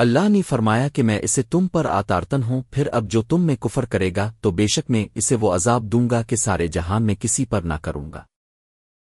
اللہ نے فرمایا کہ میں اسے تم پر آتارتن ہوں، پھر اب جو تم میں کفر کرے گا، تو بے شک میں اسے وہ عذاب دوں گا کہ سارے جہان میں کسی پر نہ کروں گا۔